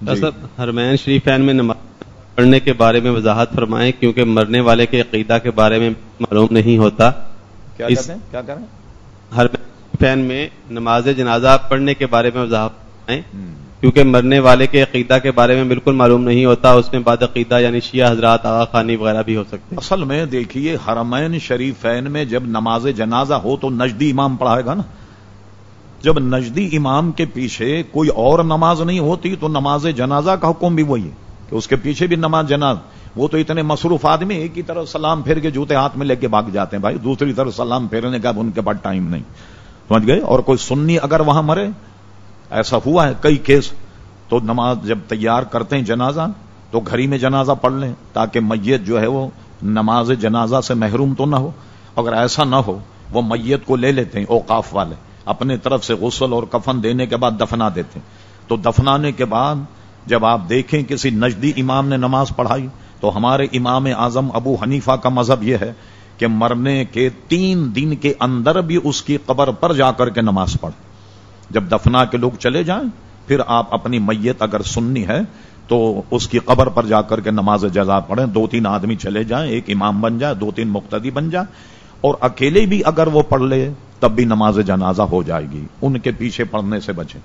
جی۔ صاحب حرمین شریفین میں نماز پڑھنے کے بارے میں وضاحت فرمائیں کیونکہ مرنے والے کے عقیدہ کے بارے میں معلوم نہیں ہوتا۔ کیا ہیں؟ کیا کریں حرمین شریفین میں نماز جنازہ پڑھنے کے بارے میں وضاحت فرمائیں۔ کیونکہ مرنے والے کے عقیدہ کے بارے میں بالکل معلوم نہیں ہوتا اس میں بعد عقیدہ یعنی شیعہ حضرات آغا خانی وغیرہ بھی ہو سکتے ہیں۔ اصل میں دیکھیے حرمین شریفین میں جب نماز جنازہ ہو تو نجدی امام پڑھائے گا نا۔ جب نجدی امام کے پیچھے کوئی اور نماز نہیں ہوتی تو نماز جنازہ کا حکم بھی وہی ہے کہ اس کے پیچھے بھی نماز جناز وہ تو اتنے مصروف آدمی ایک ہی طرف سلام پھیر کے جوتے ہاتھ میں لے کے بھاگ جاتے ہیں بھائی، دوسری طرف سلام پھیرنے کا اب ان کے پاس ٹائم نہیں۔ سمجھ گئے؟ اور کوئی سنی اگر وہاں مرے، ایسا ہوا ہے کئی کیس، تو نماز جب تیار کرتے ہیں جنازہ، تو گھر ہی میں جنازہ پڑھ لیں تاکہ میت جو ہے وہ نماز جنازہ سے محروم تو نہ ہو۔ اگر ایسا نہ ہو، وہ میت کو لے لیتے ہیں، اوقاف والے۔ اپنے طرف سے غسل اور کفن دینے کے بعد دفنا دیتے ہیں۔ تو دفنانے کے بعد جب آپ دیکھیں کسی نجدی امام نے نماز پڑھائی، تو ہمارے امام اعظم ابو حنیفہ کا مذہب یہ ہے کہ مرنے کے تین دن کے اندر بھی اس کی قبر پر جا کر کے نماز پڑھ۔ جب دفنا کے لوگ چلے جائیں، پھر آپ اپنی میت اگر سننی ہے، تو اس کی قبر پر جا کر کے نماز جزا پڑھیں۔ دو تین آدمی چلے جائیں، ایک امام بن جائے، دو تین مقتدی بن جائے اور اکیلے بھی اگر وہ پڑھ لے تب بھی نماز جنازہ ہو جائے گی۔ ان کے پیچھے پڑھنے سے بچیں۔